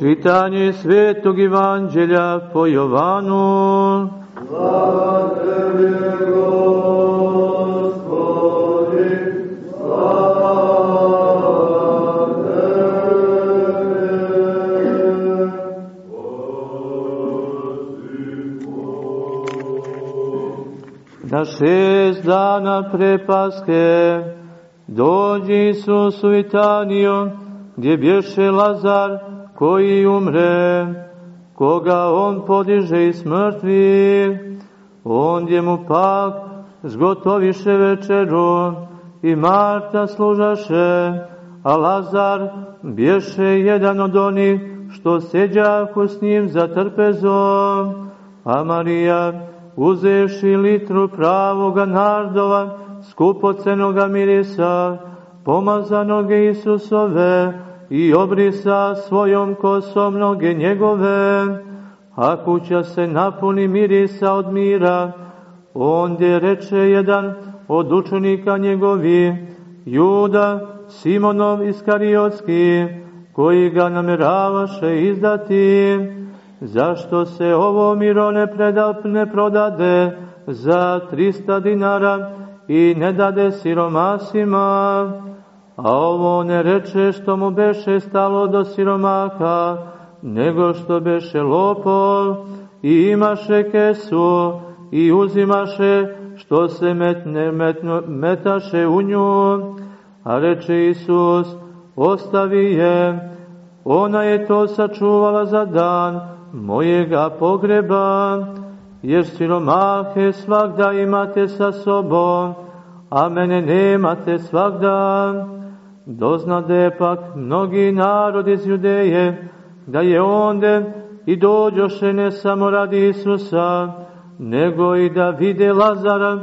Čitanje svetog evanđelja po Jovanu. Slava tebi, Gospodi, slava Na šest dana pre Paske dođi Isus u Itaniju, gdje bješe Lazar, koji umre, koga on podiže iz mrtvih, ondje mu pak zgotoviše večeru i Marta služaše, a Lazar bješe jedan od onih što seđaku s njim za trpezom, a Marija uzeši litru pravoga nardova, skupocenoga mirisa, pomazanoge Isusove, i obrisa svojom kosom noge njegove, a kuća se napuni mirisa od mira. Ondje reče jedan od učenika njegovi, Juda Simonov Iskariotski, koji ga nameravaše izdati, zašto se ovo miro ne, preda, ne prodade za 300 dinara i ne dade siromasima, a ovo ne reče što mu beše stalo do siromaka, nego što beše lopov i imaše kesu i uzimaše što se metne, metno, metaše u nju. A reče Isus, ostavi je, ona je to sačuvala za dan mojega pogreba, jer siromahe svakda imate sa sobom, a mene nemate svakda. Doznade pak mnogi narod iz Judeje, da je onde i dođoše ne samo radi Isusa, nego i da vide Lazara,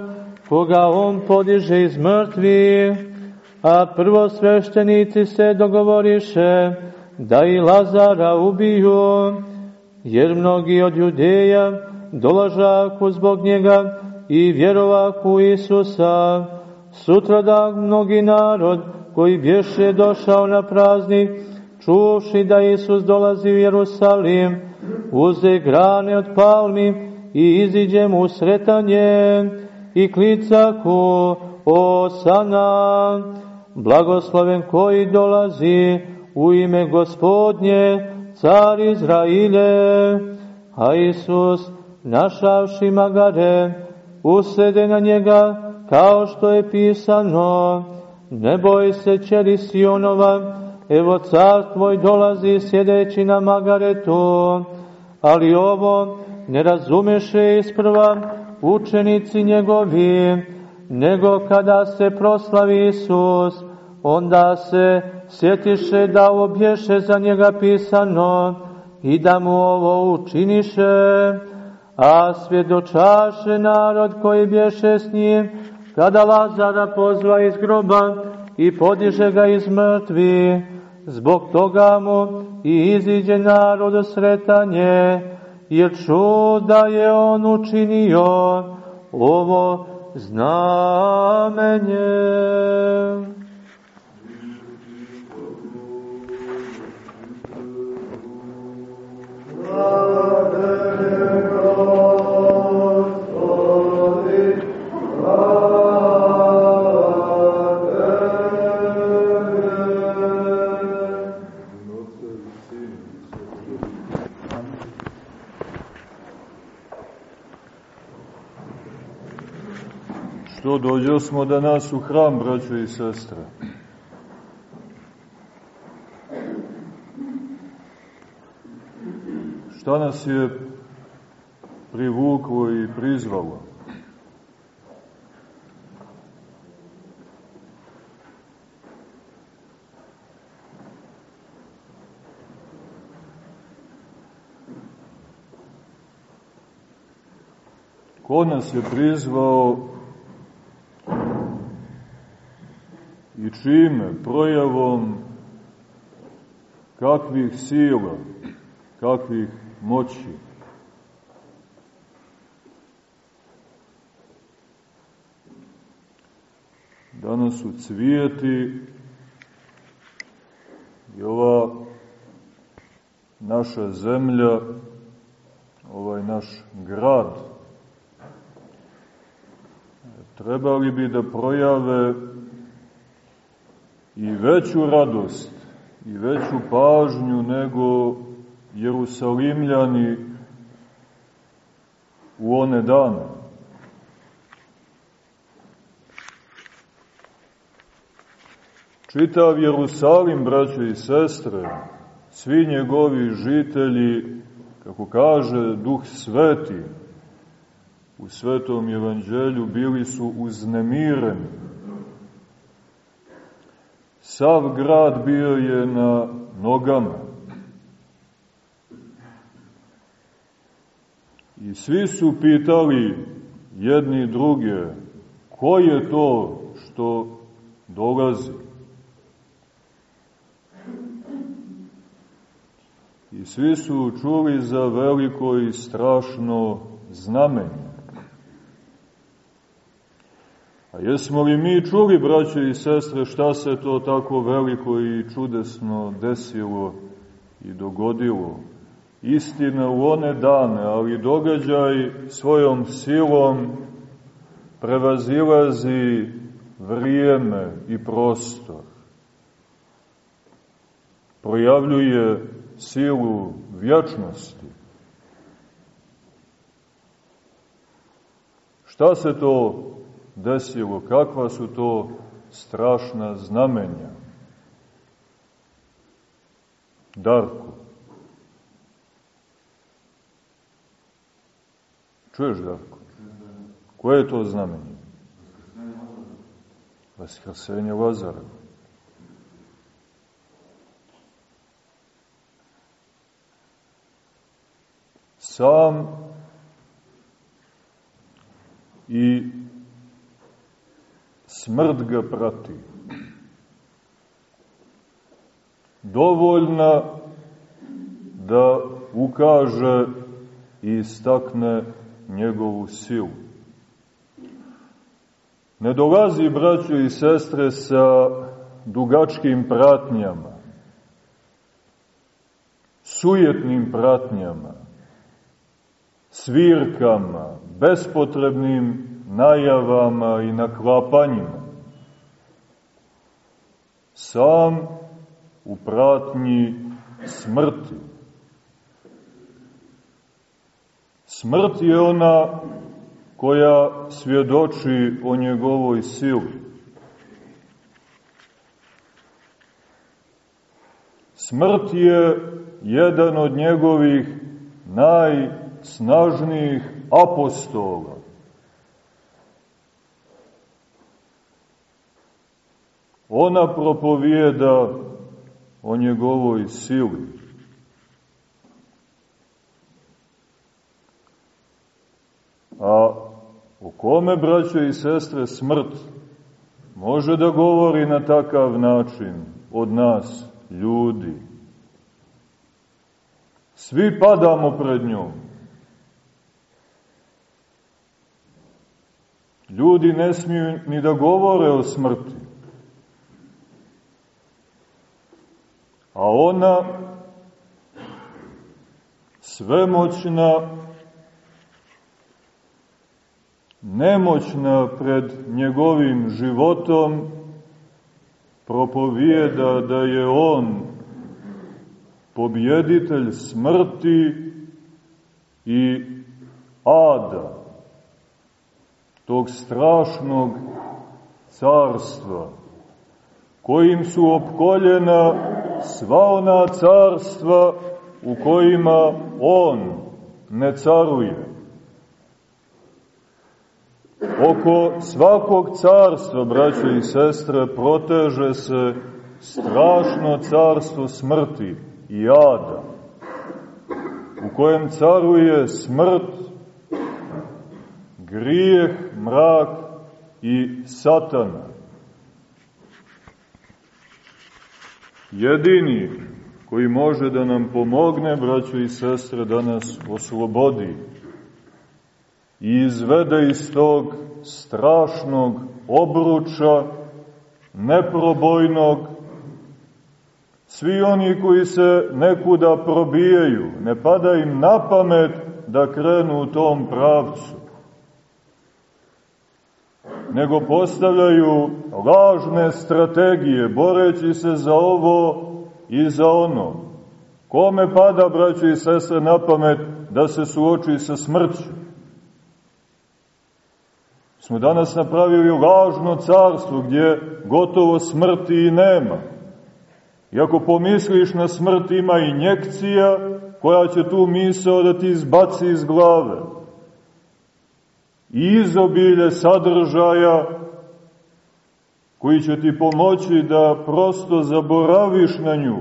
koga on podiže iz mrtvi, a prvo sveštenici se dogovoriše da i Lazara ubiju, jer mnogi od Judeja dolažaku zbog njega i vjerovaku Isusa, sutra da mnogi narod koji bješe došao na praznik, čuvši da Isus dolazi u Jerusalim, uze grane od palmi i iziđe mu sretanje i klicaku Osana, blagosloven koji dolazi u ime gospodnje, car Izraile, a Isus, našavši magare, usede na njega kao što je pisano, Ne boj se, čeri Sionova, evo car tvoj dolazi sjedeći na magaretu, ali ovo ne razumeše isprva učenici njegovi, nego kada se proslavi Isus, onda se sjetiše da obješe za njega pisano i da mu ovo učiniše, a svjedočaše narod koji bješe s njim, kada Lazara pozva iz groba i podiže ga iz mrtvi, zbog toga mu i iziđe narod sretanje, jer čuda je on učinio ovo znamenje. Što dođo smo danas u hram, braćo i sestre. Šta nas je privuklo i prizvalo? Ko nas je prizvao i čime? Projavom kakvih sila, kakvih moći. Danas su cvijeti i ova naša zemlja, ovaj naš grad, trebali bi da projave i veću radost i veću pažnju nego Jerusalimljani u one dane. Čitav Jerusalim, braćo i sestre, svi njegovi žitelji, kako kaže Duh Sveti, u Svetom Evanđelju bili su uznemireni. Sav grad bio je na nogama. I svi su pitali jedni druge, ko je to što dolazi? I svi su čuli za veliko i strašno znamenje. A jesmo li mi čuli, braće i sestre, šta se to tako veliko i čudesno desilo i dogodilo? Istina u one dane, ali događaj svojom silom prevazilazi vrijeme i prostor. Projavljuje silu vječnosti. Šta se to desilo? Kakva su to strašna znamenja? Darko. Čuješ, Darko? Koje je to znamenje? Vaskrsenje Lazara. sam i smrt ga prati. Dovoljna da ukaže i istakne njegovu silu. Ne dolazi, braćo i sestre, sa dugačkim pratnjama, sujetnim pratnjama, svirkama, bespotrebnim najavama i naklapanjima. Sam u pratnji smrti. Smrt je ona koja svjedoči o njegovoj sili. Smrt je jedan od njegovih naj snažnijih apostola. Ona propovijeda o njegovoj sili. A o kome, braće i sestre, smrt može da govori na takav način od nas, ljudi? Svi padamo pred njom. Ljudi ne smiju ni da govore o smrti. A ona, svemoćna, nemoćna pred njegovim životom, propovijeda da je on pobjeditelj smrti i ada tog strašnog carstva, kojim su opkoljena sva ona carstva u kojima on ne caruje. Oko svakog carstva, braćo i sestre, proteže se strašno carstvo smrti i ada, u kojem caruje smrt, grijeh, mrak i satana. Jedini koji može da nam pomogne, braćo i sestre, da nas oslobodi i izvede iz tog strašnog obruča, neprobojnog, Svi oni koji se nekuda probijaju, ne pada im na pamet da krenu u tom pravcu, nego postavljaju lažne strategije, boreći se za ovo i za ono. Kome pada, braćo i sestre, na pamet da se suoči sa smrću? Smo danas napravili lažno carstvo gdje gotovo smrti i nema. I ako pomisliš na smrt ima injekcija koja će tu misao da ti izbaci iz glave. Izobilje sadržaja koji će ti pomoći da prosto zaboraviš na nju.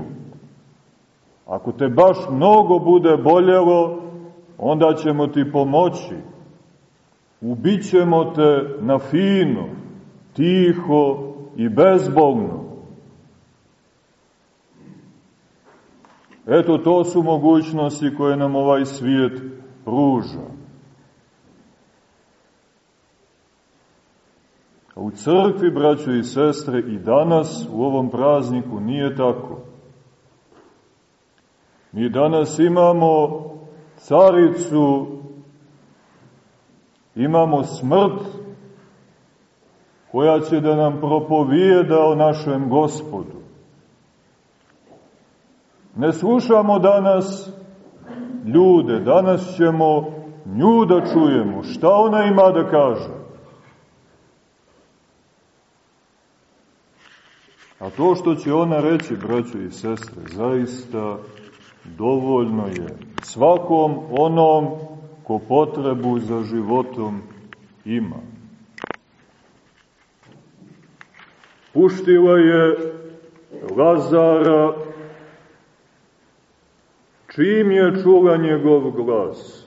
Ako te baš mnogo bude boljelo, onda ćemo ti pomoći. Ubićemo te na fino, tiho i bezbolno. Eto, to su mogućnosti koje nam ovaj svijet pruža. A u crkvi, braćo i sestre, i danas u ovom prazniku nije tako. Mi danas imamo caricu, imamo smrt, koja će da nam propovijeda o našem gospodu. Ne slušamo danas ljude, danas ćemo nju da čujemo, šta ona ima da kaže. A to što će ona reći, braćo i sestre, zaista dovoljno je svakom onom ko potrebu za životom ima. Puštila je Lazara čim je čula njegov glas.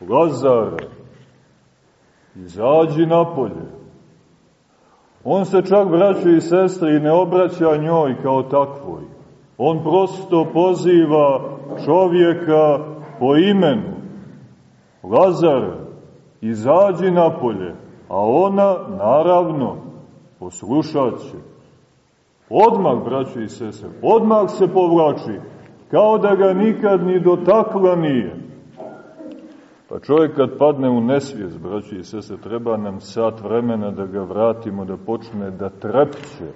Lazare, izađi napolje. On se čak, braćo i sestre, i ne obraća njoj kao takvoj. On prosto poziva čovjeka po imenu. Lazar, izađi napolje, a ona, naravno, poslušat će. Odmah, braćo i sestre, odmah se povlači, kao da ga nikad ni dotakla nije. Pa čovjek kad padne u nesvijest, braći i sese, treba nam sat vremena da ga vratimo, da počne da trepće.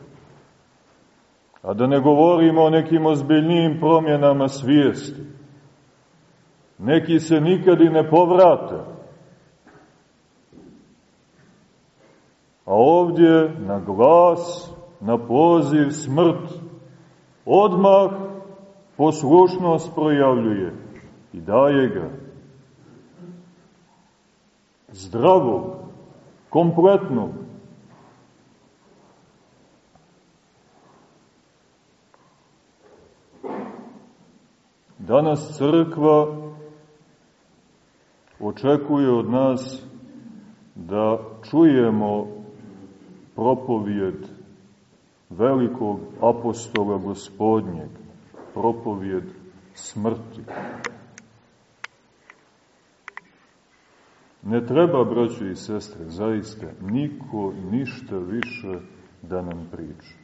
A da ne govorimo o nekim ozbiljnijim promjenama svijesti. Neki se nikad i ne povrate. A ovdje na glas, na poziv smrt, odmah poslušnost projavljuje i daje ga zdravog, kompletnog. Danas crkva očekuje od nas da čujemo propovijed velikog apostola gospodnjeg, propovijed smrti. Ne treba, braćo i sestre, zaista, niko ništa više da nam priča.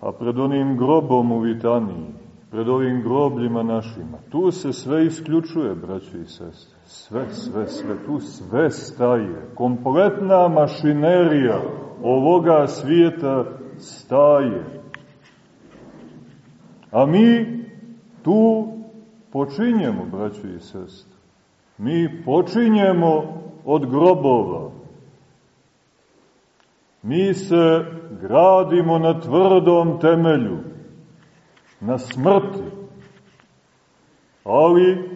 A pred onim grobom u Vitaniji, pred ovim grobljima našima, tu se sve isključuje, braćo i sestre. Sve, sve, sve, tu sve staje. Kompletna mašinerija ovoga svijeta staje. A mi tu počinjemo, braćo i sestre. Mi počinjemo od grobova. Mi se gradimo na tvrdom temelju, na smrti, ali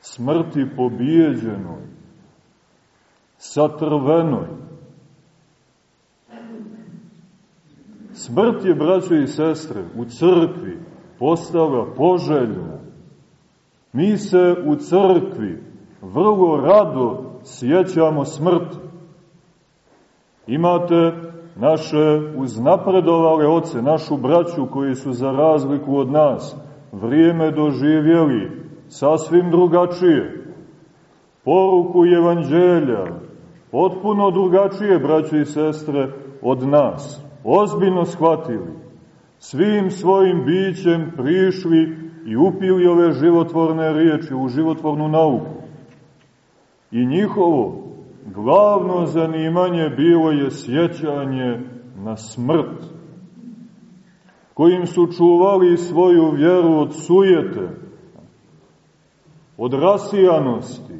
smrti pobijeđenoj, satrvenoj. Smrt je, braćo i sestre, u crkvi postala poželjna Mi se u crkvi vrlo rado sjećamo smrti. Imate naše uznapredovale oce, našu braću koji su za razliku od nas vrijeme doživjeli sasvim drugačije. Poruku evanđelja, potpuno drugačije, braće i sestre, od nas ozbiljno shvatili, svim svojim bićem prišli i upili ove životvorne riječi u životvornu nauku. I njihovo glavno zanimanje bilo je sjećanje na smrt, kojim su čuvali svoju vjeru od sujete, od rasijanosti,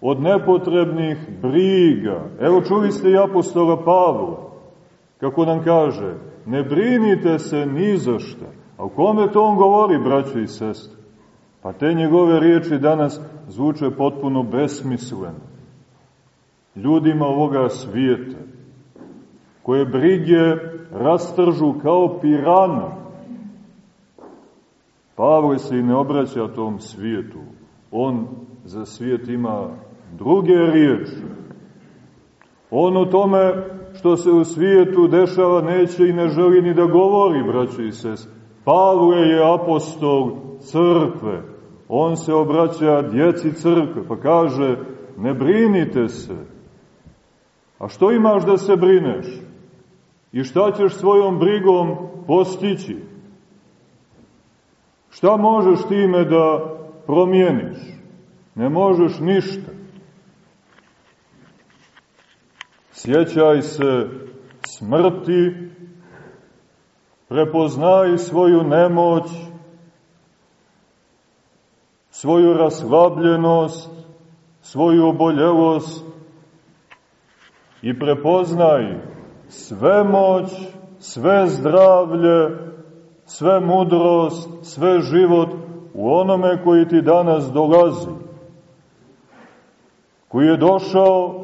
od nepotrebnih briga. Evo čuli ste i apostola Pavla, kako nam kaže, ne brinite se ni za šta. A u kome to on govori, braćo i sestre? Pa te njegove riječi danas zvuče potpuno besmisleno. Ljudima ovoga svijeta, koje brige rastržu kao pirana, Pavle se i ne obraća tom svijetu. On za svijet ima druge riječi. On o tome što se u svijetu dešava neće i ne želi ni da govori, braćo i sest. Pavle je apostol crkve. On se obraća djeci crkve, pa kaže, ne brinite se. A što imaš da se brineš? I šta ćeš svojom brigom postići? Šta možeš time da promijeniš? Ne možeš ništa. Sjećaj se smrti, prepoznaj svoju nemoć, svoju raslabljenost, svoju oboljelost i prepoznaj sve moć, sve zdravlje, sve mudrost, sve život u onome koji ti danas dolazi, koji je došao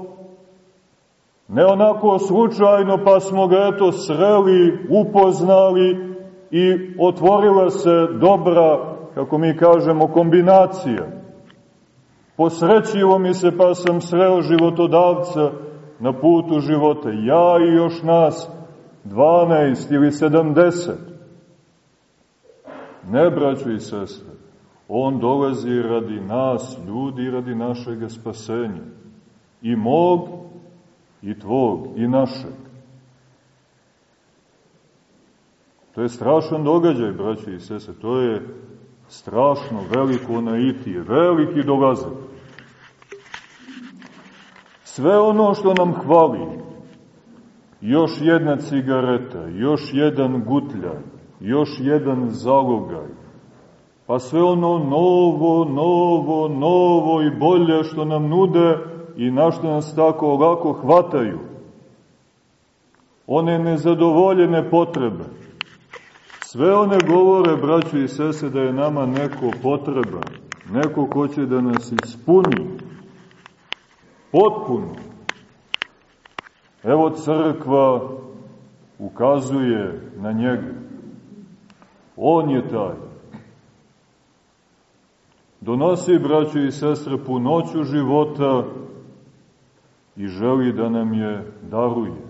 Ne onako slučajno pa smo ga eto sreli, upoznali i otvorila se dobra, kako mi kažemo, kombinacija. Posrećivo mi se pa sam sreo životodavca na putu života. Ja i još nas 12 ili 70. Ne, braćo i sestre, on dolazi radi nas, ljudi, radi našeg spasenja. I mog i tvog i našeg. To je strašan događaj, braći i sese, to je strašno veliko naitije, veliki dolazak. Sve ono što nam hvali, još jedna cigareta, još jedan gutljaj, još jedan zalogaj, pa sve ono novo, novo, novo i bolje što nam nude, i na što nas tako ovako hvataju. One nezadovoljene potrebe. Sve one govore, braćo i sese, da je nama neko potreba, neko ko će da nas ispuni. Potpuno. Evo crkva ukazuje na njega. On je taj. Donosi, braćo i sestre, punoću života i želi da nam je daruje.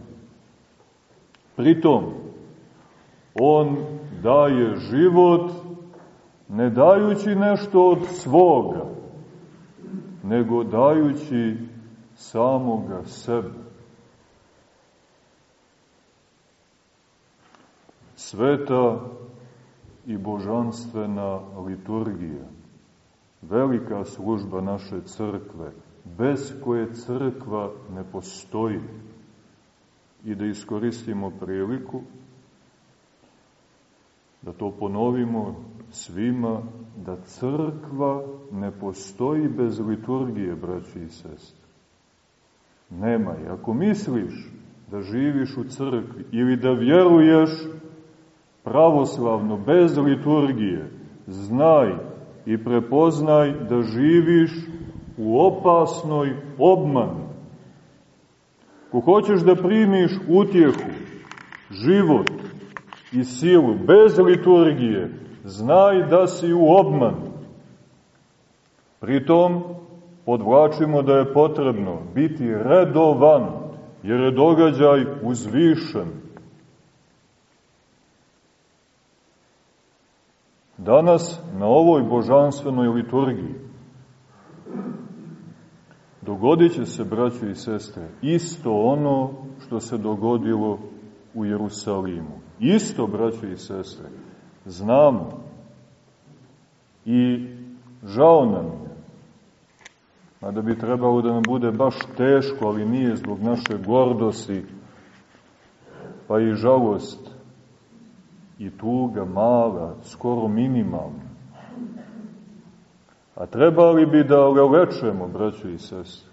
Pritom, on daje život ne dajući nešto od svoga, nego dajući samoga sebe. Sveta i božanstvena liturgija, velika služba naše crkve, bez koje crkva ne postoji i da iskoristimo priliku da to ponovimo svima, da crkva ne postoji bez liturgije, braći i sestre. Nema je. Ako misliš da živiš u crkvi ili da vjeruješ pravoslavno bez liturgije, znaj i prepoznaj da živiš u opasnoj obmani. Ko hoćeš da primiš utjehu, život i silu bez liturgije, znaj da si u obmanu. Pritom, podvlačimo da je potrebno biti redovan, jer je događaj uzvišen. Danas, na ovoj božanstvenoj liturgiji, dogodit će se, braćo i sestre, isto ono što se dogodilo u Jerusalimu. Isto, braćo i sestre, znamo i žao nam je, mada bi trebalo da nam bude baš teško, ali nije zbog naše gordosti, pa i žalost i tuga mala, skoro minimalna. A trebali bi da lelečemo, braćo i sestre,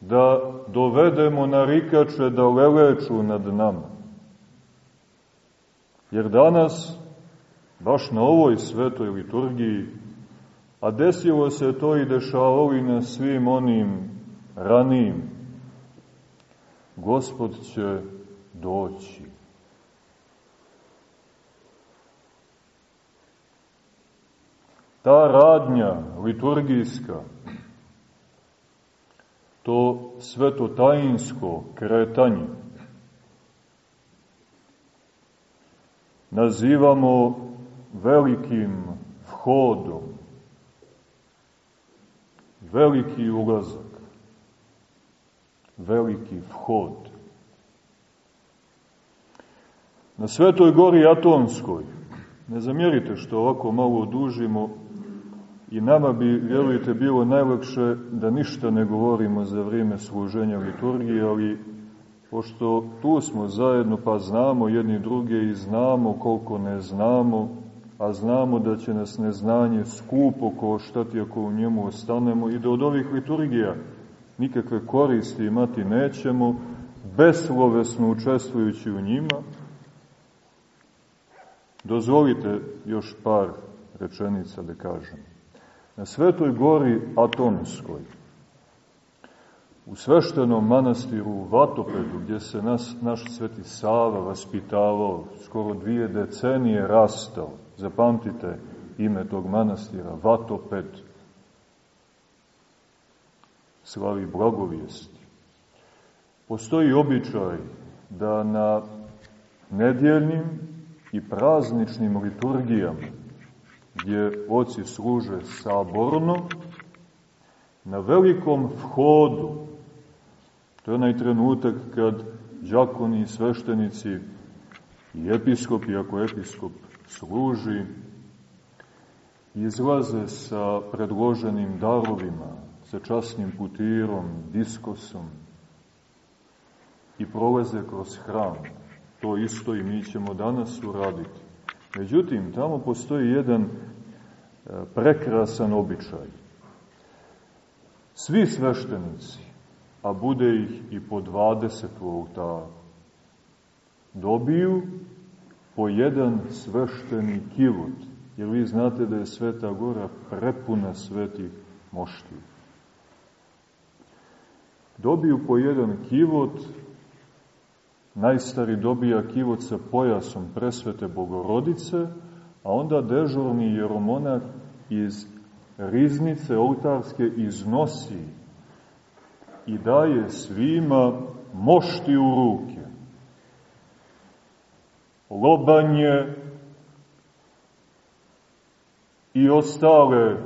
da dovedemo narikače da leleču nad nama. Jer danas, baš na ovoj svetoj liturgiji, a desilo se to i dešavalo i na svim onim ranijim, Gospod će doći. Ta radnja liturgijska, to svetotajinsko kretanje, nazivamo velikim vhodom, veliki ulazak, veliki vhod. Na Svetoj gori Atonskoj, ne zamjerite što ovako malo odužimo, i nama bi, vjerujte, bilo najlakše da ništa ne govorimo za vrijeme služenja liturgije, ali pošto tu smo zajedno pa znamo jedni druge i znamo koliko ne znamo, a znamo da će nas neznanje skupo koštati ako u njemu ostanemo i da od ovih liturgija nikakve koristi imati nećemo, beslovesno učestvujući u njima, dozvolite još par rečenica da kažem. Na Svetoj gori Atonskoj, u sveštenom manastiru Vatopedu, gdje se nas, naš sveti Sava vaspitavao, skoro dvije decenije rastao, zapamtite ime tog manastira, Vatoped, slavi blagovijesti. Postoji običaj da na nedjeljnim i prazničnim liturgijama, gdje oci služe saborno, na velikom vhodu, to je onaj trenutak kad džakoni i sveštenici i episkopi, ako episkop služi, izlaze sa predloženim darovima, sa časnim putirom, diskosom i prolaze kroz hram. To isto i mi ćemo danas uraditi. Međutim, tamo postoji jedan prekrasan običaj. Svi sveštenici, a bude ih i po 20 u oltaru, dobiju po jedan svešteni kivot, jer vi znate da je Sveta Gora prepuna svetih moštija. Dobiju po jedan kivot, najstari dobija kivot sa pojasom presvete bogorodice, a onda dežurni jeromonah iz riznice oltarske iznosi i daje svima mošti u ruke. Lobanje i ostale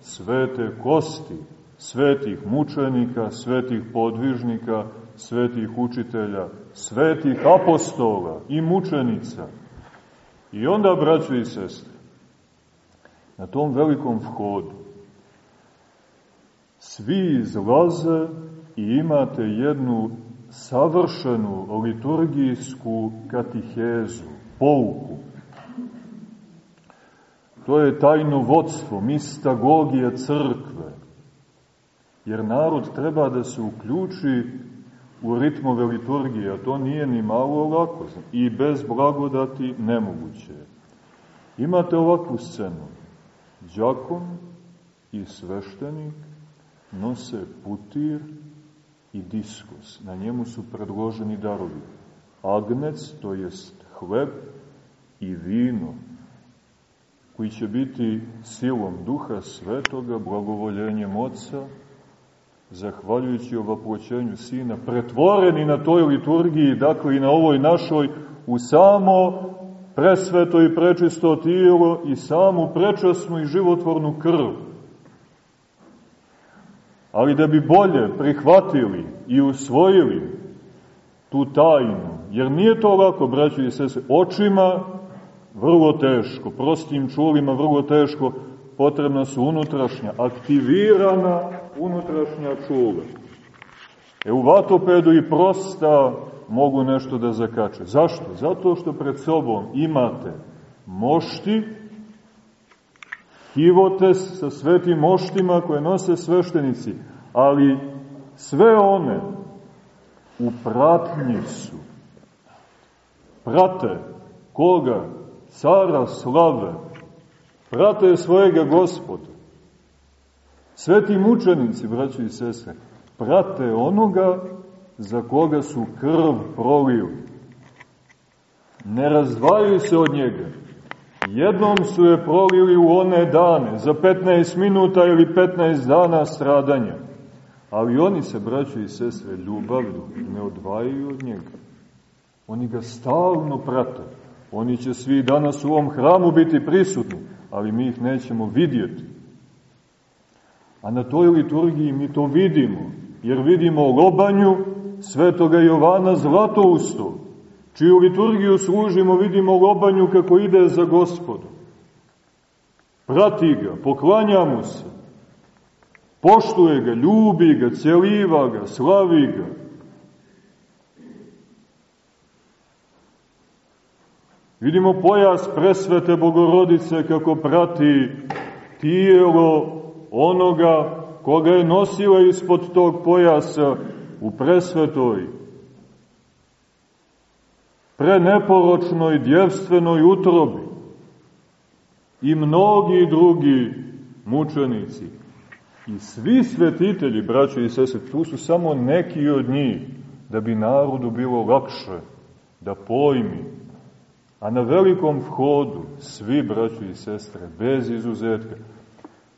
svete kosti, svetih mučenika, svetih podvižnika, svetih učitelja, svetih apostola i mučenica. I onda, braćo i sestre, na tom velikom vhodu svi izlaze i imate jednu savršenu liturgijsku katihezu, pouku. To je tajno vodstvo, mistagogija crkve. Jer narod treba da se uključi u ritmove liturgije, a to nije ni malo lako i bez blagodati nemoguće. Imate ovakvu scenu. Đakon i sveštenik nose putir i diskus. Na njemu su predloženi darovi. Agnec, to jest hleb i vino, koji će biti silom duha svetoga, blagovoljenjem oca, zahvaljujući ovaploćenju Sina, pretvoreni na toj liturgiji, dakle i na ovoj našoj, u samo presveto i prečisto tijelo i samu prečasnu i životvornu krv. ali da bi bolje prihvatili i usvojili tu tajnu, jer nije to lako, braćo i sese, očima vrlo teško, prostim čulima vrlo teško, potrebna su unutrašnja, aktivirana unutrašnja čula. E u vatopedu i prosta mogu nešto da zakače. Zašto? Zato što pred sobom imate mošti, hivotes sa svetim moštima koje nose sveštenici, ali sve one u pratnji su. Prate koga? Cara slave. Prate svojega gospoda. Sveti mučenici, braći i sestre, prate onoga za koga su krv prolili. Ne razdvajaju se od njega. Jednom su je prolili u one dane, za 15 minuta ili 15 dana stradanja. Ali oni se, braći i sestre, ljubavlju ne odvajaju od njega. Oni ga stalno prate. Oni će svi danas u ovom hramu biti prisutni, ali mi ih nećemo vidjeti. A na toj liturgiji mi to vidimo, jer vidimo lobanju svetoga Jovana Zlatoustog, čiju liturgiju služimo, vidimo lobanju kako ide za gospodom. Prati ga, poklanja mu se, poštuje ga, ljubi ga, celiva ga, slavi ga. Vidimo pojas presvete Bogorodice kako prati tijelo onoga koga je nosila ispod tog pojasa u presvetoj, preneporočnoj djevstvenoj utrobi i mnogi drugi mučenici. I svi svetitelji, braćo i sese, tu su samo neki od njih, da bi narodu bilo lakše da pojmi. A na velikom vhodu, svi braćo i sestre, bez izuzetka,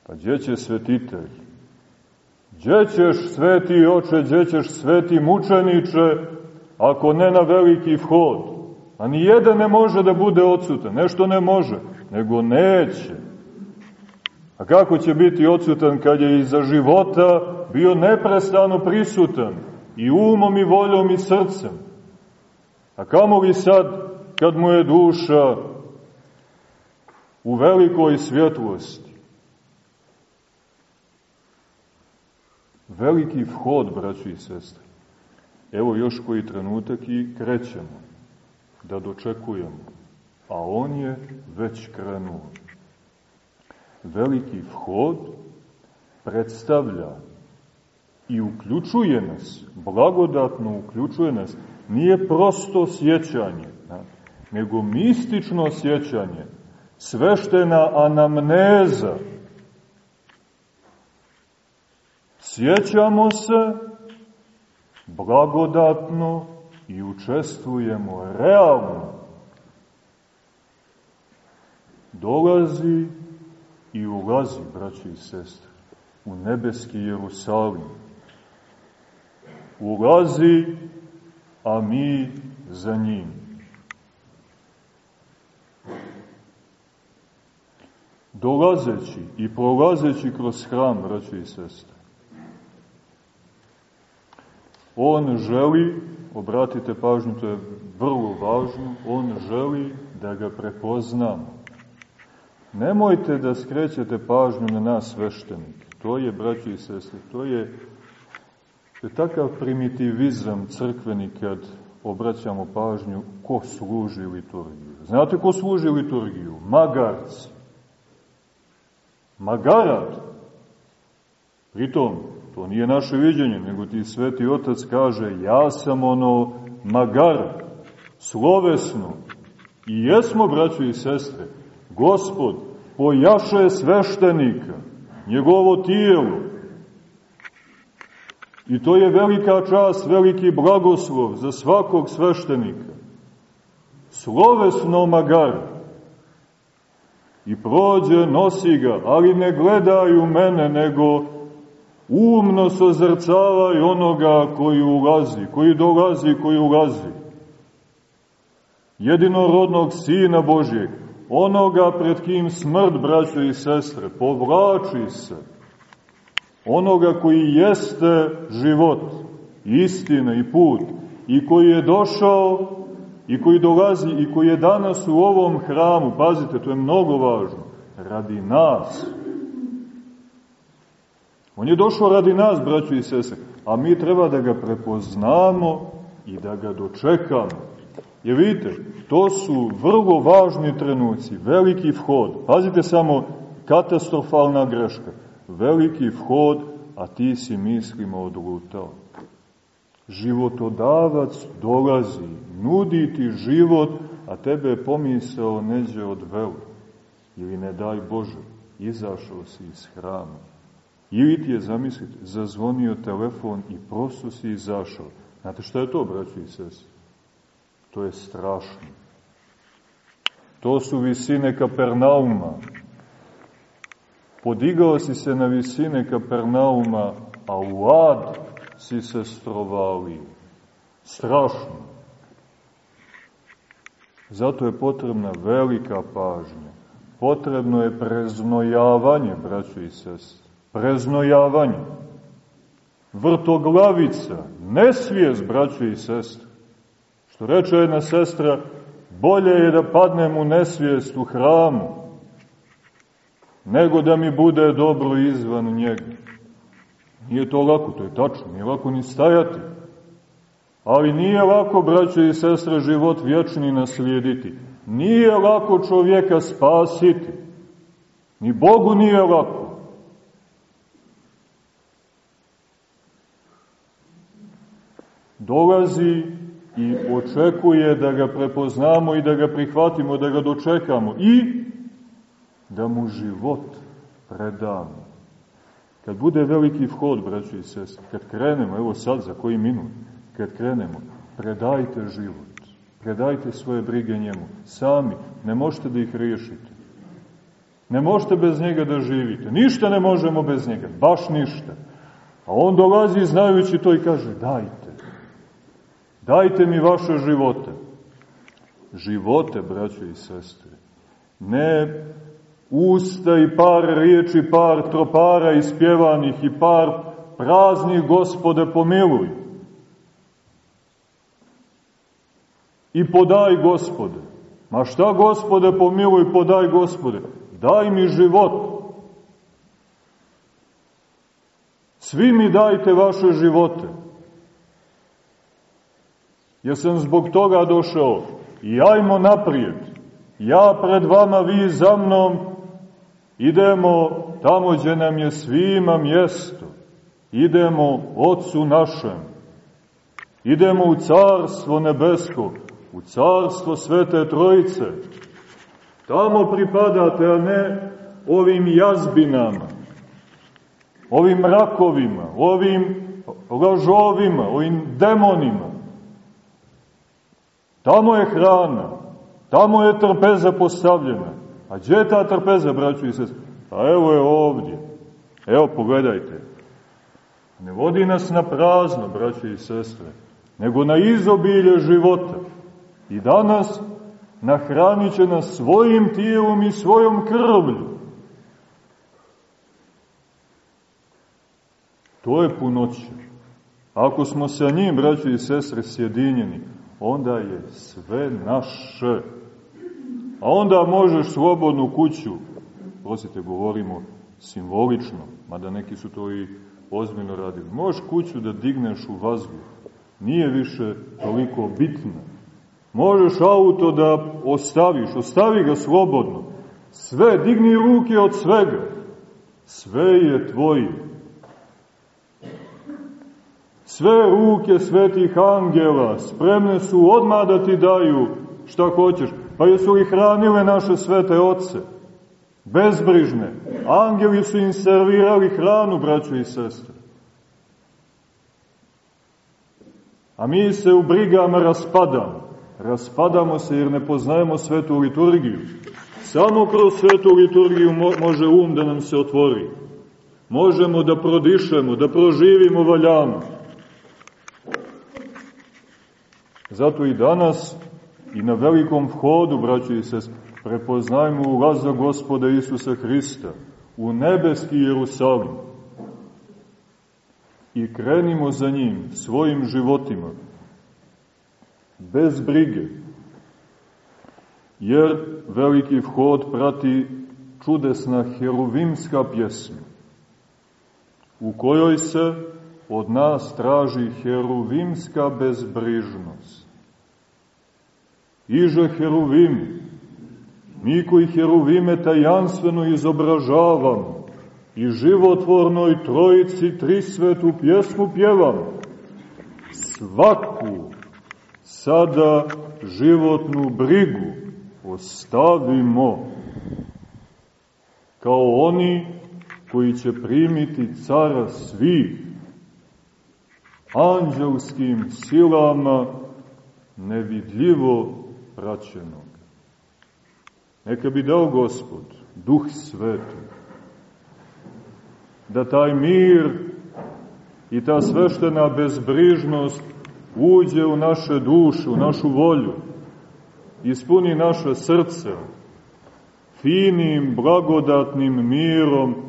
pa gdje će svetitelj? Gdje ćeš, sveti oče, gdje ćeš, sveti mučeniče, ako ne na veliki vhod? A ni jedan ne može da bude odsutan, nešto ne može, nego neće. A kako će biti odsutan kad je iza života bio neprestano prisutan i umom i voljom i srcem? A kamo li sad kad mu je duša u velikoj svjetlosti? Veliki vhod, braći i sestre. Evo još koji trenutak i krećemo da dočekujemo, a on je već krenuo. Veliki vhod predstavlja i uključuje nas, blagodatno uključuje nas, nije prosto sjećanje, nego mistično sjećanje, sveštena anamneza. Sjećamo se blagodatno i učestvujemo realno. Dolazi i ulazi, braći i sestre, u nebeski Jerusalim. Ulazi, a mi za njim. Dolazeći i prolazeći kroz hram, braći i sestre, On želi, obratite pažnju, to je vrlo važno, on želi da ga prepoznamo. Nemojte da skrećete pažnju na nas sveštenike. To je, braći i sestre, to je, to je takav primitivizam crkveni kad obraćamo pažnju ko služi liturgiju. Znate ko služi liturgiju? Magarci. Magarat. Pritom, To nije naše viđenje, nego ti sveti otac kaže, ja sam ono magar, slovesno. I jesmo, braćo i sestre, gospod pojaše sveštenika, njegovo tijelo. I to je velika čast, veliki blagoslov za svakog sveštenika. Slovesno magar. I prođe, nosi ga, ali ne gledaju mene, nego umno sozrcavaj onoga koji ulazi, koji dolazi, koji ulazi. Jedinorodnog Sina Božijeg, onoga pred kim smrt, braćo i sestre, povlači se. onoga koji jeste život, istina i put, i koji je došao i koji dolazi i koji je danas u ovom hramu, pazite, to je mnogo važno, radi nas. On je došao radi nas, braćo i sese, a mi treba da ga prepoznamo i da ga dočekamo. Jer vidite, to su vrlo važni trenuci, veliki vhod. Pazite samo, katastrofalna greška. Veliki vhod, a ti si mislimo odlutao. Životodavac dolazi, nudi ti život, a tebe je pomisao neđe odvelo. Ili ne daj Bože, izašao si iz hrama. Ili je, zamislite, zazvonio telefon i prosto si izašao. Znate šta je to, braći i sese? To je strašno. To su visine Kapernauma. Podigao si se na visine Kapernauma, a u ad si se strovalio. Strašno. Zato je potrebna velika pažnja. Potrebno je preznojavanje, braćo i sestre. Preznojavanje. Vrtoglavica, nesvijest, braćo i sestre. Što reče jedna sestra, bolje je da padnem u nesvijest u hramu, nego da mi bude dobro izvan njega. Nije to lako, to je tačno, nije lako ni stajati. Ali nije lako, braće i sestre, život vječni naslijediti. Nije lako čovjeka spasiti. Ni Bogu nije lako. Dolazi i očekuje da ga prepoznamo i da ga prihvatimo, da ga dočekamo i da mu život predamo. Kad bude veliki vhod, braći i sestri, kad krenemo, evo sad za koji minut, kad krenemo, predajte život, predajte svoje brige njemu, sami, ne možete da ih riješite. Ne možete bez njega da živite, ništa ne možemo bez njega, baš ništa. A on dolazi znajući to i kaže, dajte, dajte mi vaše živote. Živote, braćo i sestre, ne usta i par riječi, par tropara ispjevanih i par praznih gospode pomiluj. I podaj gospode. Ma šta gospode pomiluj, podaj gospode. Daj mi život. Svi mi dajte vaše živote. Ja sam zbog toga došao. I ajmo naprijed. Ja pred vama, vi za mnom, Idemo tamo gdje nam je svima mjesto. Idemo Otcu našem. Idemo u Carstvo nebesko, u Carstvo Svete Trojice. Tamo pripadate, a ne ovim jazbinama, ovim rakovima, ovim lažovima, ovim demonima. Tamo je hrana, tamo je trpeza postavljena. A gdje je ta trpeza, braću i sest? A evo je ovdje. Evo, pogledajte. Ne vodi nas na prazno, braću i sestre, nego na izobilje života. I danas nahranit će nas svojim tijelom i svojom krvlju. To je punoća. Ako smo sa njim, braću i sestre, sjedinjeni, onda je sve naše. A onda možeš slobodnu kuću, prosite, govorimo simbolično, mada neki su to i ozbiljno radili, možeš kuću da digneš u vazduh, nije više toliko bitno. Možeš auto da ostaviš, ostavi ga slobodno. Sve, digni ruke od svega. Sve je tvoje. Sve ruke svetih angela spremne su odmah da ti daju šta hoćeš. Pa jesu li hranile naše svete oce? Bezbrižne. Angeli su im servirali hranu, braćo i sestre. A mi se u brigama raspadamo. Raspadamo se jer ne poznajemo svetu liturgiju. Samo kroz svetu liturgiju može um da nam se otvori. Možemo da prodišemo, da proživimo valjano. Zato i danas i na velikom vhodu, braći i sest, prepoznajmo ulaza gospoda Isusa Hrista u nebeski Jerusalim. i krenimo za njim svojim životima, bez brige, jer veliki vhod prati čudesna heruvimska pjesma, u kojoj se od nas traži heruvimska bezbrižnost. Iže heruvimi, mi koji heruvime tajanstveno izobražavamo i životvornoj trojici tri svetu pjesmu pjevamo, svaku sada životnu brigu ostavimo kao oni koji će primiti cara svih anđelskim silama nevidljivo praćenog. Neka bi dao Gospod, Duh Sveti, da taj mir i ta sveštena bezbrižnost uđe u naše duše, u našu volju, ispuni naše srce finim, blagodatnim mirom,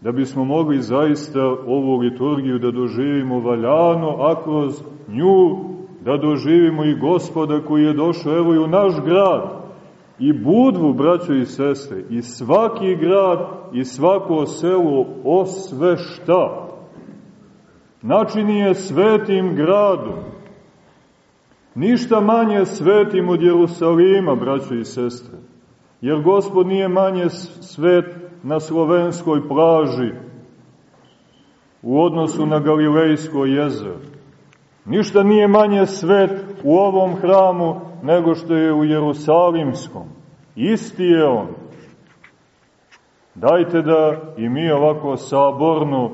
da bismo mogli zaista ovu liturgiju da doživimo valjano, a kroz nju da doživimo i gospoda koji je došao evo i u naš grad, i Budvu, braćo i sestre, i svaki grad i svako selo osvešta. Načini je svetim gradom. Ništa manje svetim od Jerusalima, braćo i sestre. Jer gospod nije manje svet na slovenskoj plaži u odnosu na Galilejsko jezero. Ništa nije manje svet u ovom hramu nego što je u Jerusalimskom. Isti je on. Dajte da i mi ovako saborno,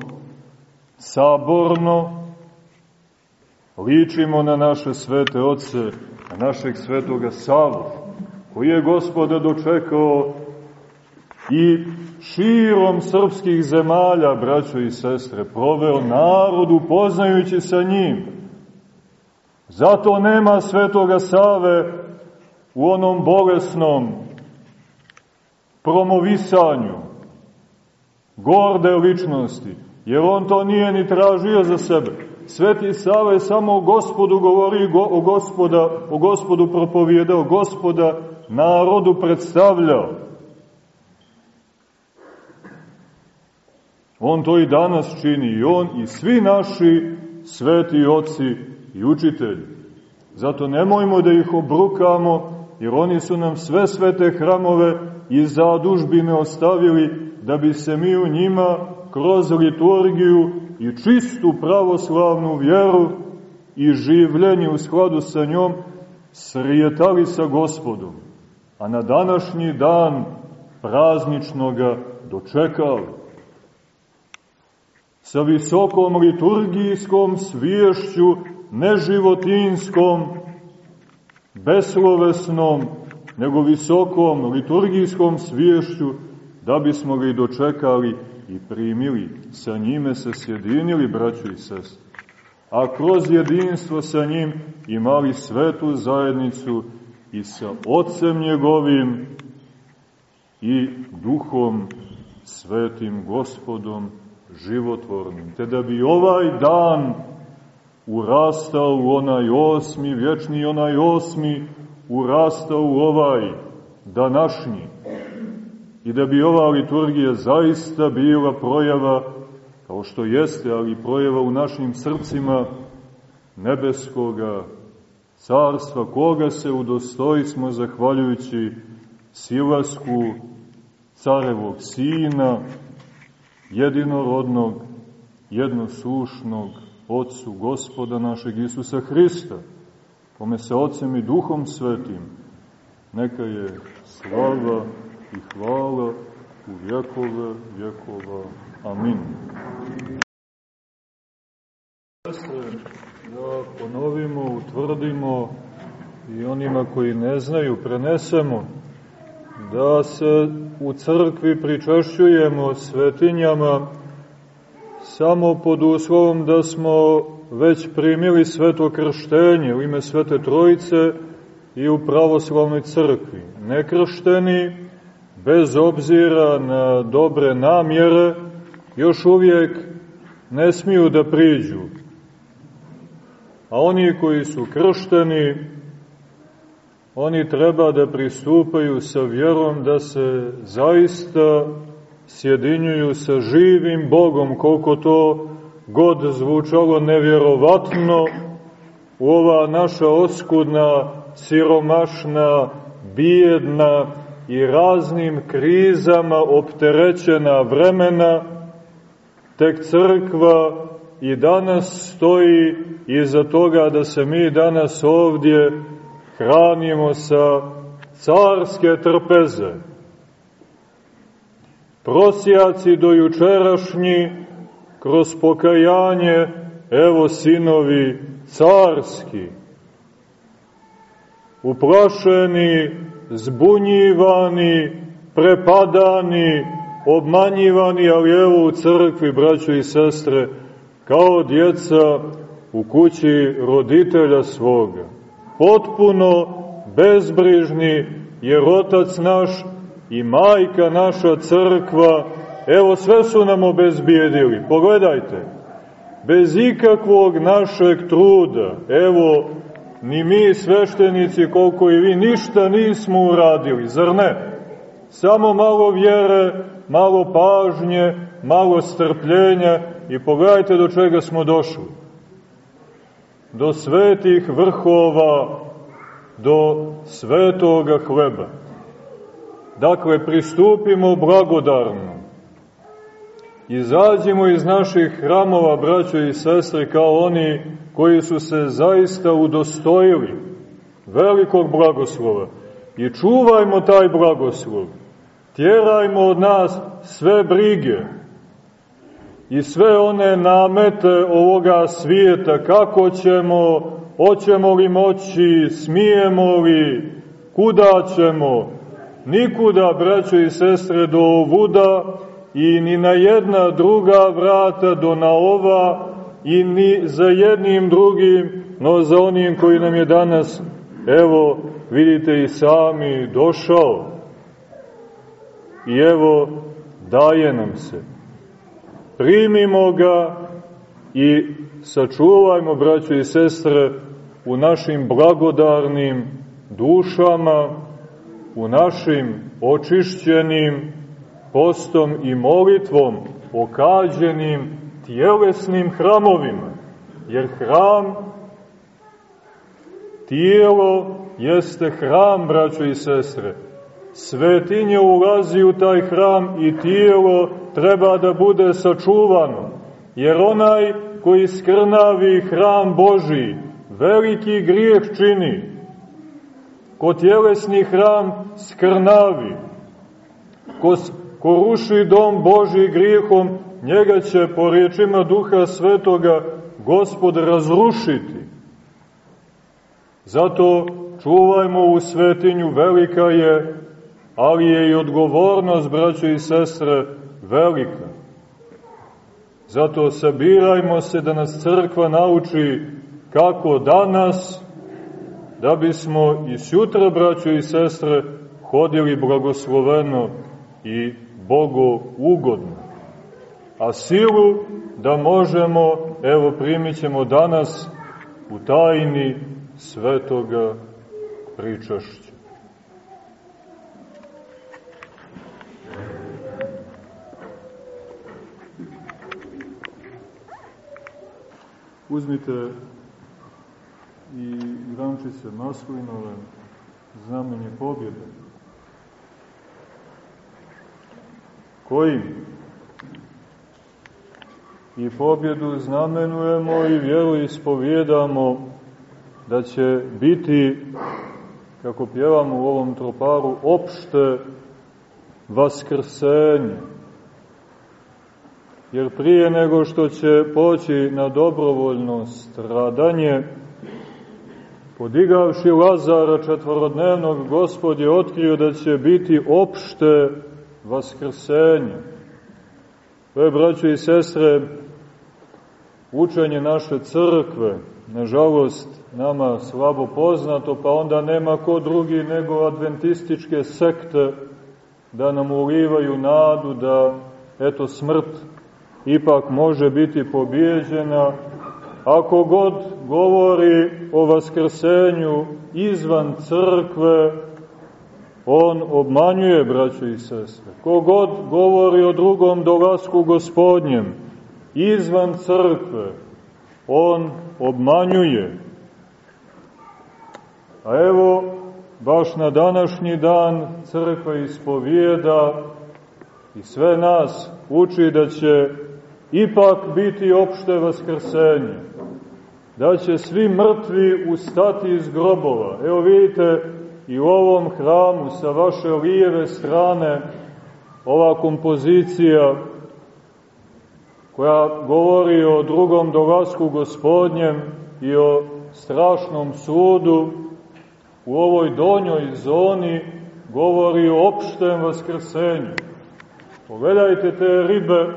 saborno ličimo na naše svete oce, na našeg svetoga Savu, koji je gospoda dočekao i širom srpskih zemalja, braćo i sestre, proveo narodu poznajući sa njim. Zato nema svetoga Save u onom bolesnom promovisanju gorde ličnosti, jer on to nije ni tražio za sebe. Sveti Sava je samo o gospodu govori, o, gospoda, o gospodu propovijedao, gospoda narodu predstavljao. On to i danas čini, i on i svi naši sveti oci i učitelji. Zato nemojmo da ih obrukamo, jer oni su nam sve svete hramove i zadužbine ostavili, da bi se mi u njima kroz liturgiju i čistu pravoslavnu vjeru i življenje u skladu sa njom srijetali sa gospodom, a na današnji dan prazničnoga dočekali. Sa visokom liturgijskom sviješću, neživotinskom, beslovesnom, nego visokom liturgijskom sviješću, da bismo ga i dočekali i primili, sa njime se sjedinili, braćo i sestre, a kroz jedinstvo sa njim imali svetu zajednicu i sa Otcem njegovim i Duhom svetim Gospodom životvornim, te da bi ovaj dan urastao u onaj osmi, vječni onaj osmi, urastao u ovaj današnji, i da bi ova liturgija zaista bila projava, kao što jeste, ali projava u našim srcima nebeskoga carstva, koga se udostoji smo zahvaljujući silasku carevog sina, jedinorodnog, jednosušnog Otcu gospoda našeg Isusa Hrista, kome se Otcem i Duhom Svetim, neka je slava i hvala u vjekove vjekova. Amin. Da ponovimo, utvrdimo i onima koji ne znaju, prenesemo da se u crkvi pričašćujemo svetinjama samo pod uslovom da smo već primili sveto krštenje u ime Svete Trojice i u pravoslavnoj crkvi. Nekršteni bez obzira na dobre namjere, još uvijek ne smiju da priđu. A oni koji su kršteni, oni treba da pristupaju sa vjerom da se zaista sjedinjuju sa živim Bogom, koliko to god zvučalo nevjerovatno u ova naša oskudna, siromašna, bijedna i raznim krizama opterećena vremena, tek crkva i danas stoji iza toga da se mi danas ovdje hranimo sa carske trpeze. Prosjaci do jučerašnji, kroz pokajanje, evo sinovi carski, uplašeni, zbunjivani, prepadani, obmanjivani, ali evo u crkvi, braćo i sestre, kao djeca u kući roditelja svoga. Potpuno bezbrižni, jer otac naš i majka naša crkva, evo sve su nam obezbijedili. Pogledajte, bez ikakvog našeg truda, evo, ni mi sveštenici koliko i vi ništa nismo uradili, zar ne? Samo malo vjere, malo pažnje, malo strpljenja i pogledajte do čega smo došli. Do svetih vrhova, do svetoga hleba. Dakle, pristupimo blagodarno. Izađimo iz naših hramova, braćo i sestre, kao oni koji su se zaista udostojili velikog blagoslova. I čuvajmo taj blagoslov. Tjerajmo od nas sve brige i sve one namete ovoga svijeta, kako ćemo, hoćemo li moći, smijemo li, kuda ćemo, nikuda, braćo i sestre, do ovuda i ni na jedna druga vrata do na ova i ni za jednim drugim, no za onim koji nam je danas, evo, vidite i sami, došao. I evo, daje nam se. Primimo ga i sačuvajmo, braćo i sestre, u našim blagodarnim dušama, u našim očišćenim postom i molitvom okađenim tjelesnim hramovima. Jer hram, tijelo jeste hram, braćo i sestre. Svetinje ulazi u taj hram i tijelo treba da bude sačuvano. Jer onaj koji skrnavi hram Boži, veliki grijeh čini. Ko tjelesni hram skrnavi, ko, ko ruši dom Boži grijehom, njega će po riječima Duha Svetoga Gospod razrušiti. Zato čuvajmo u svetinju, velika je, ali je i odgovornost, braćo i sestre, velika. Zato sabirajmo se da nas crkva nauči kako danas, da bismo i sutra, braćo i sestre, hodili blagosloveno i Bogu ugodno. A silu da možemo, evo primit danas u tajni svetoga pričašća. Uzmite i grančice maslinove, znamenje pobjede. Kojim? I pobjedu znamenujemo i vjeru ispovjedamo da će biti, kako pjevamo u ovom troparu, opšte vaskrsenje. Jer prije nego što će poći na dobrovoljno stradanje, podigavši Lazara četvorodnevnog, gospod je otkrio da će biti opšte vaskrsenje. To je, braćo i sestre, učenje naše crkve, nažalost, nama slabo poznato, pa onda nema ko drugi nego adventističke sekte da nam ulivaju nadu da, eto, smrt ipak može biti pobijeđena, ako god govori o vaskrsenju izvan crkve, on obmanjuje, braćo i sestre. Kogod govori o drugom dolasku gospodnjem, izvan crkve, on obmanjuje. A evo, baš na današnji dan crkva ispovijeda i sve nas uči da će ipak biti opšte vaskrsenje, da će svi mrtvi ustati iz grobova. Evo vidite, i u ovom hramu sa vaše lijeve strane ova kompozicija koja govori o drugom dolasku gospodnjem i o strašnom sudu, u ovoj donjoj zoni govori o opštem vaskrsenju. Pogledajte te ribe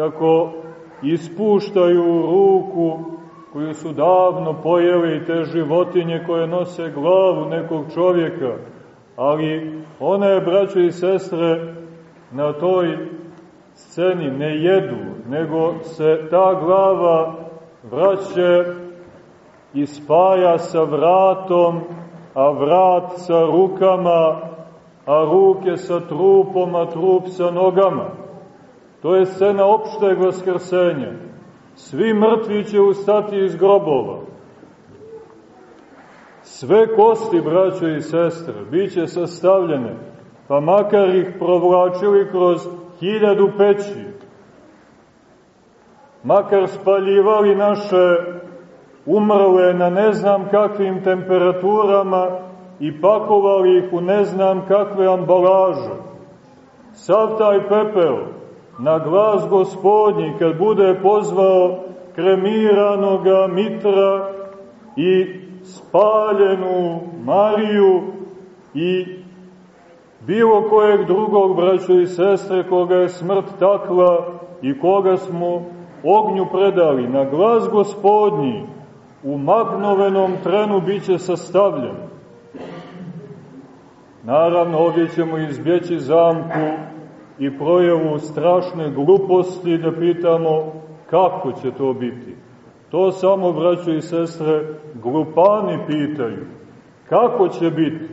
kako ispuštaju ruku koju su davno pojeli te životinje koje nose glavu nekog čovjeka, ali one, braćo i sestre, na toj sceni ne jedu, nego se ta glava vraća i spaja sa vratom, a vrat sa rukama, a ruke sa trupom, a trup sa nogama. To je scena opšteg vaskrsenja. Svi mrtvi će ustati iz grobova. Sve kosti, braćo i sestre, bit će sastavljene, pa makar ih provlačili kroz hiljadu peći, makar spaljivali naše umrle na ne znam kakvim temperaturama i pakovali ih u ne znam kakve ambalaže. Sav taj pepel na glas gospodnji kad bude pozvao kremiranoga Mitra i spaljenu Mariju i bilo kojeg drugog braćo i sestre koga je smrt takla i koga smo ognju predali, na glas gospodnji u magnovenom trenu biće sastavljen. Naravno, ovdje ćemo izbjeći zamku i projevu strašne gluposti da pitamo kako će to biti. To samo, braćo i sestre, glupani pitaju. Kako će biti?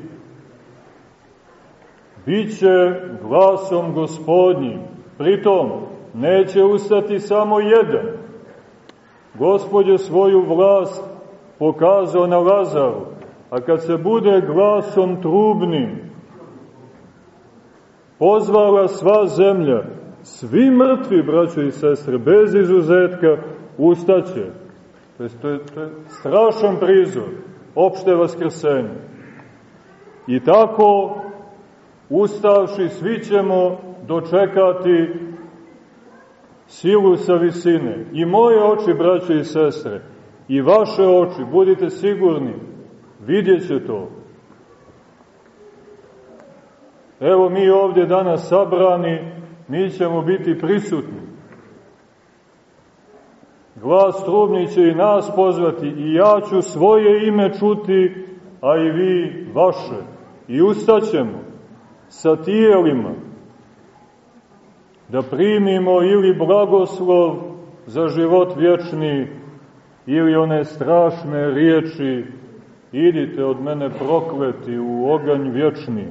Biće glasom gospodnjim. Pritom, neće ustati samo jedan. Gospod je svoju vlast pokazao na Lazaru, a kad se bude glasom trubnim, pozvala sva zemlja, svi mrtvi, braćo i sestre, bez izuzetka, ustaće. To je, to je, to je strašan prizor, opšte vaskrsenje. I tako, ustavši, svi ćemo dočekati silu sa visine. I moje oči, braćo i sestre, i vaše oči, budite sigurni, vidjet to. Evo mi ovdje danas sabrani, mi ćemo biti prisutni. Glas trubni će i nas pozvati i ja ću svoje ime čuti, a i vi vaše. I ustaćemo sa tijelima da primimo ili blagoslov za život vječni ili one strašne riječi idite od mene prokleti u oganj vječni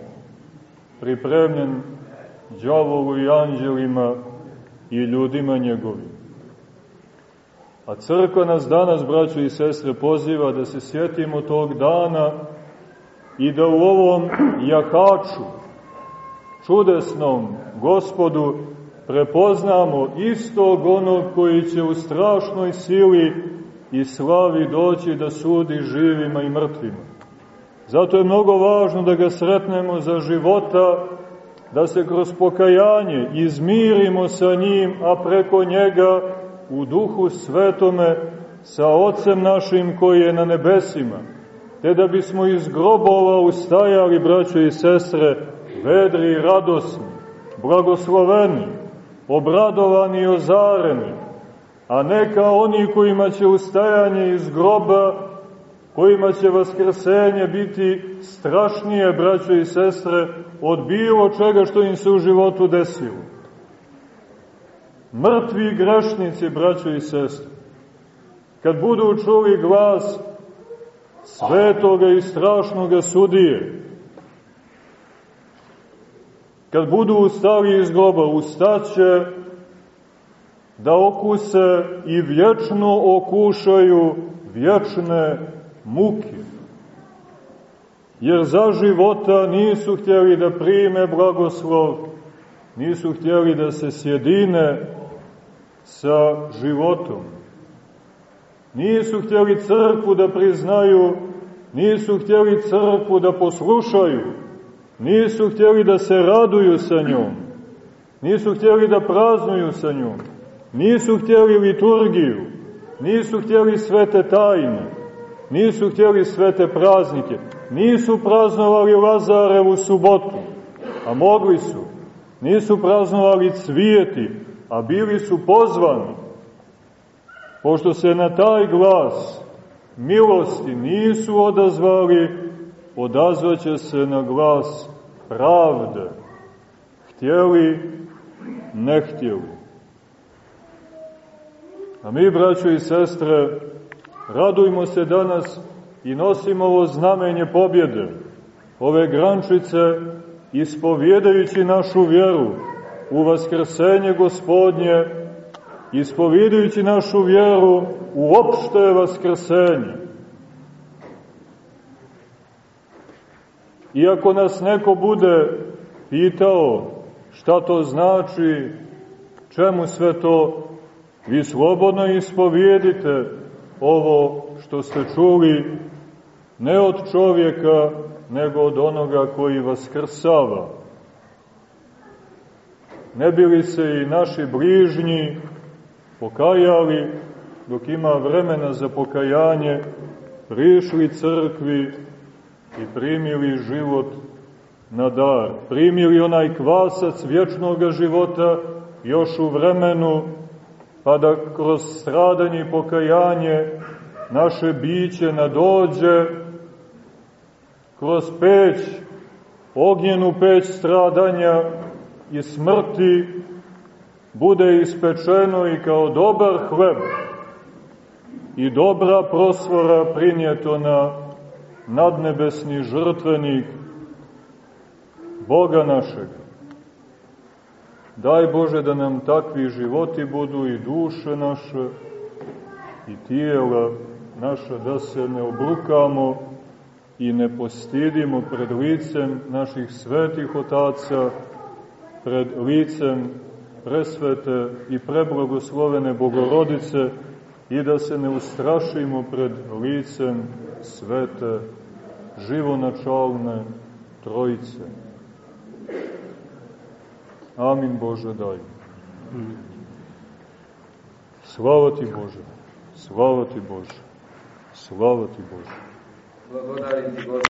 pripremljen džavolu i anđelima i ljudima njegovim. A crkva nas danas, braćo i sestre, poziva da se sjetimo tog dana i da u ovom jahaču, čudesnom gospodu, prepoznamo istog onog koji će u strašnoj sili i slavi doći da sudi živima i mrtvima. Zato je mnogo važno da ga sretnemo za života, da se kroz pokajanje izmirimo sa njim, a preko njega u duhu svetome sa Otcem našim koji je na nebesima, te da bismo iz grobova ustajali, braćo i sestre, vedri i radosni, blagosloveni, obradovani i ozareni, a ne kao oni kojima će ustajanje iz groba kojima će vaskrsenje biti strašnije, braćo i sestre, od bilo čega što im se u životu desilo. mrtvi grešnici, braćo i sestre, kad budu čuli glas svetoga i strašnoga sudije, kad budu ustali iz groba, ustaće da okuse i vječno okušaju vječne muke. Jer za života nisu htjeli da prime blagoslov, nisu htjeli da se sjedine sa životom. Nisu htjeli crkvu da priznaju, nisu htjeli crkvu da poslušaju, nisu htjeli da se raduju sa njom, nisu htjeli da praznuju sa njom, nisu htjeli liturgiju, nisu htjeli svete tajne, nisu htjeli svete praznike, nisu praznovali Lazarevu subotu, a mogli su, nisu praznovali cvijeti, a bili su pozvani, pošto se na taj glas milosti nisu odazvali, odazvaće se na glas pravde, htjeli, ne htjeli. A mi, braćo i sestre, radujmo se danas i nosimo ovo znamenje pobjede, ove grančice, ispovjedajući našu vjeru u vaskrsenje gospodnje, ispovjedajući našu vjeru u opšte vaskrsenje. Iako nas neko bude pitao šta to znači, čemu sve to Vi slobodno ispovijedite ovo što ste čuli ne od čovjeka, nego od onoga koji vas krsava. Ne bili se i naši bližnji pokajali, dok ima vremena za pokajanje, prišli crkvi i primili život na dar. Primili onaj kvasac vječnog života još u vremenu pa da kroz stradanje i pokajanje naše biće nadođe kroz peć, ognjenu peć stradanja i smrti, bude ispečeno i kao dobar hleb i dobra prosvora prinjeto na nadnebesni žrtvenik Boga našega. Daj Bože da nam takvi životi budu i duše naše i tijela naše, da se ne obrukamo i ne postidimo pred licem naših svetih otaca, pred licem presvete i preblagoslovene Bogorodice i da se ne ustrašimo pred licem svete živonačalne Trojice. Amin Bože daj. Slava ti Bože, slava ti Bože, slava ti Bože. Благодарим ti Bože.